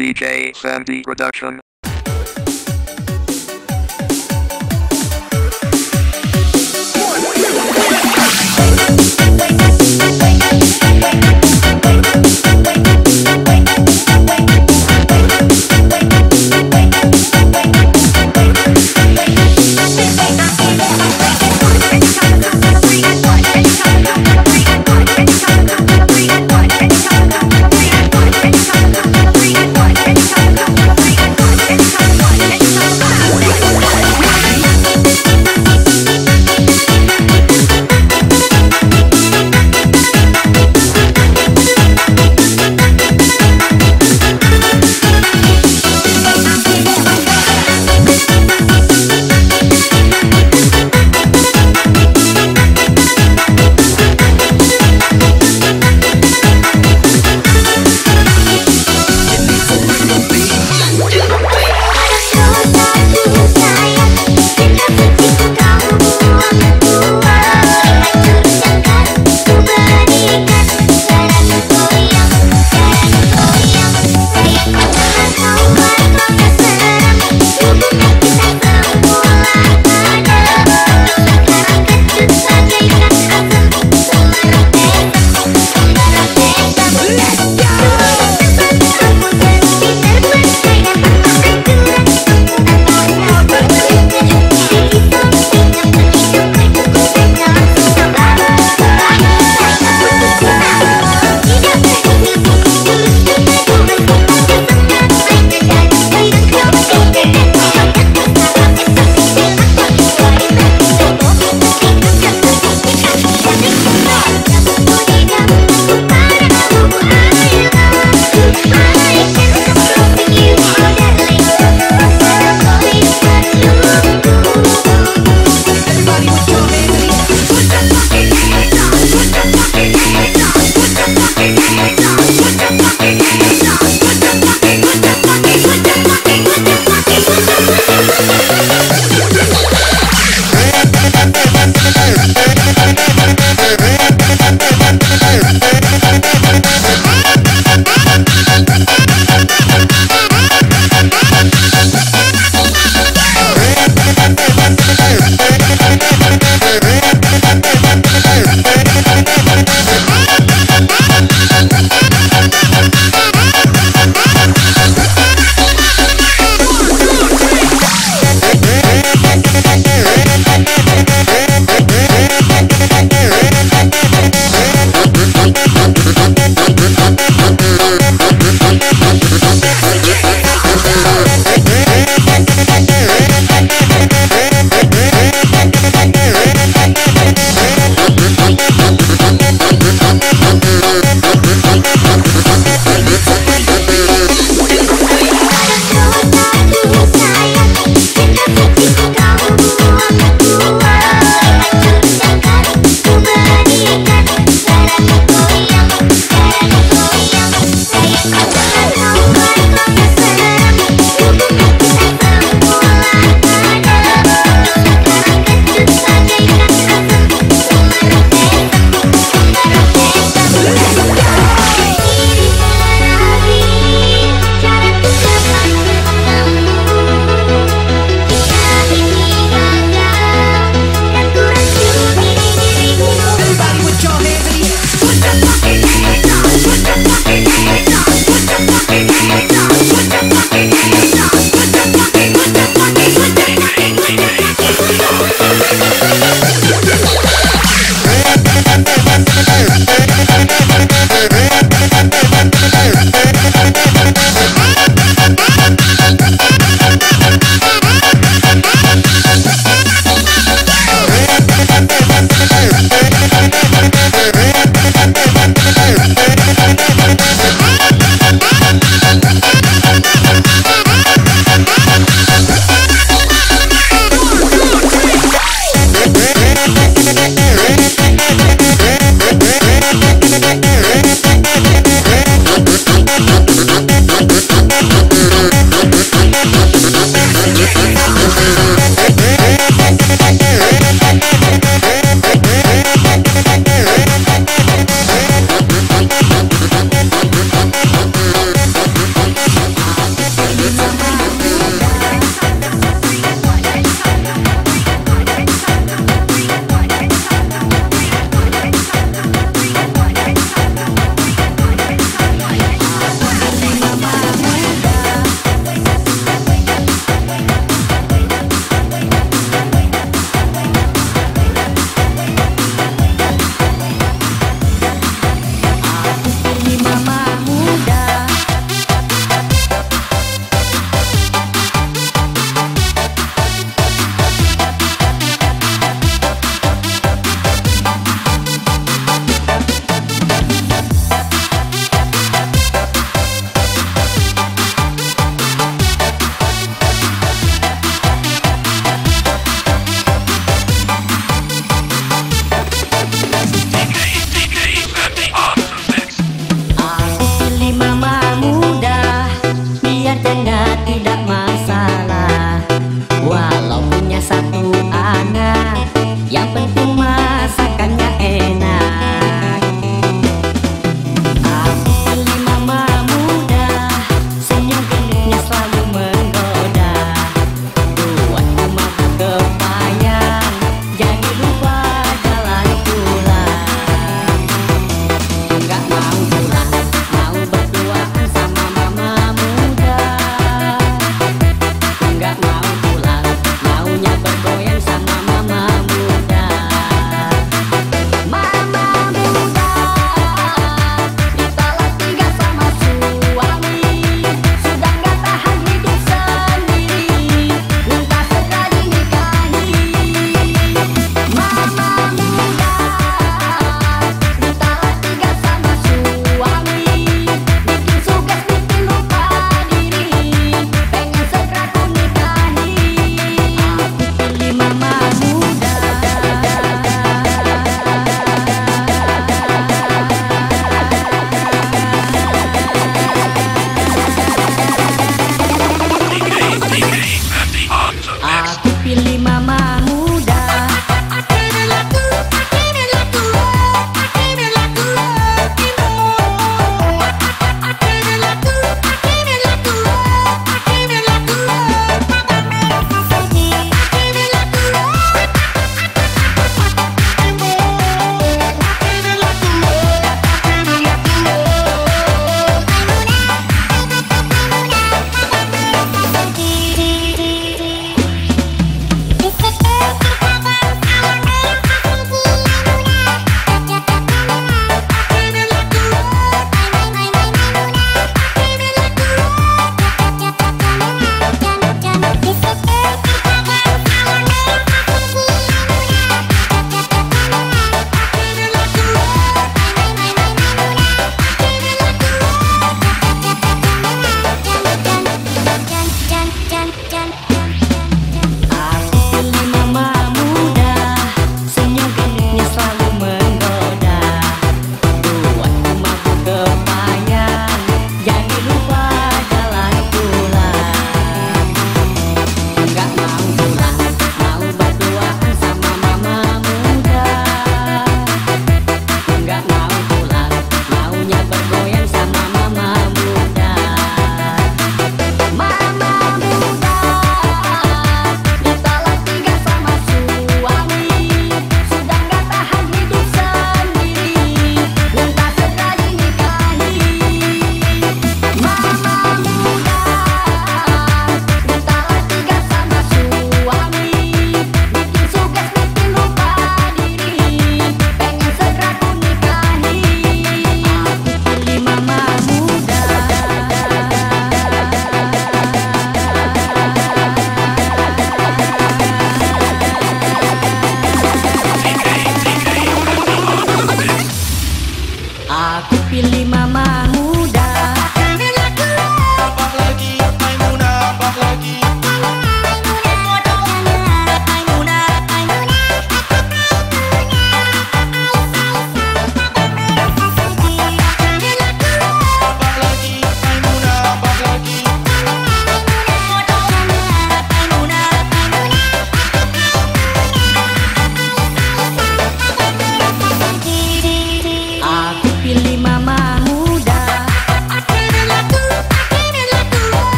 DJ Sandy Production.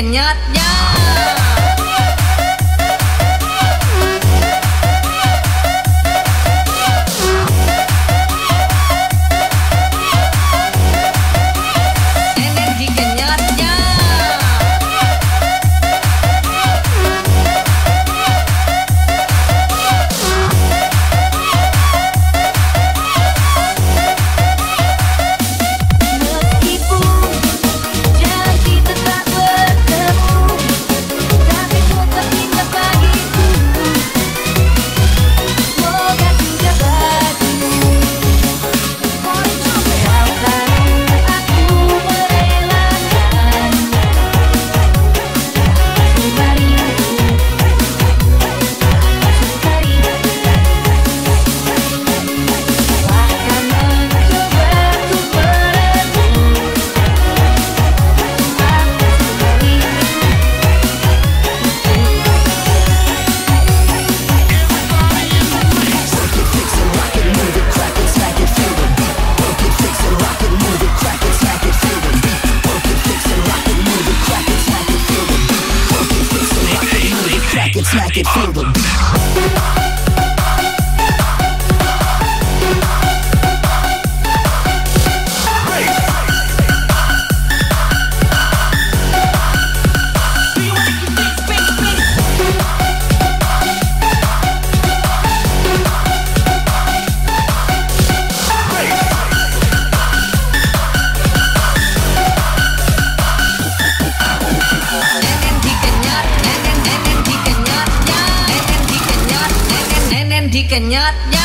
kenyat ya dikenyotnya Nenen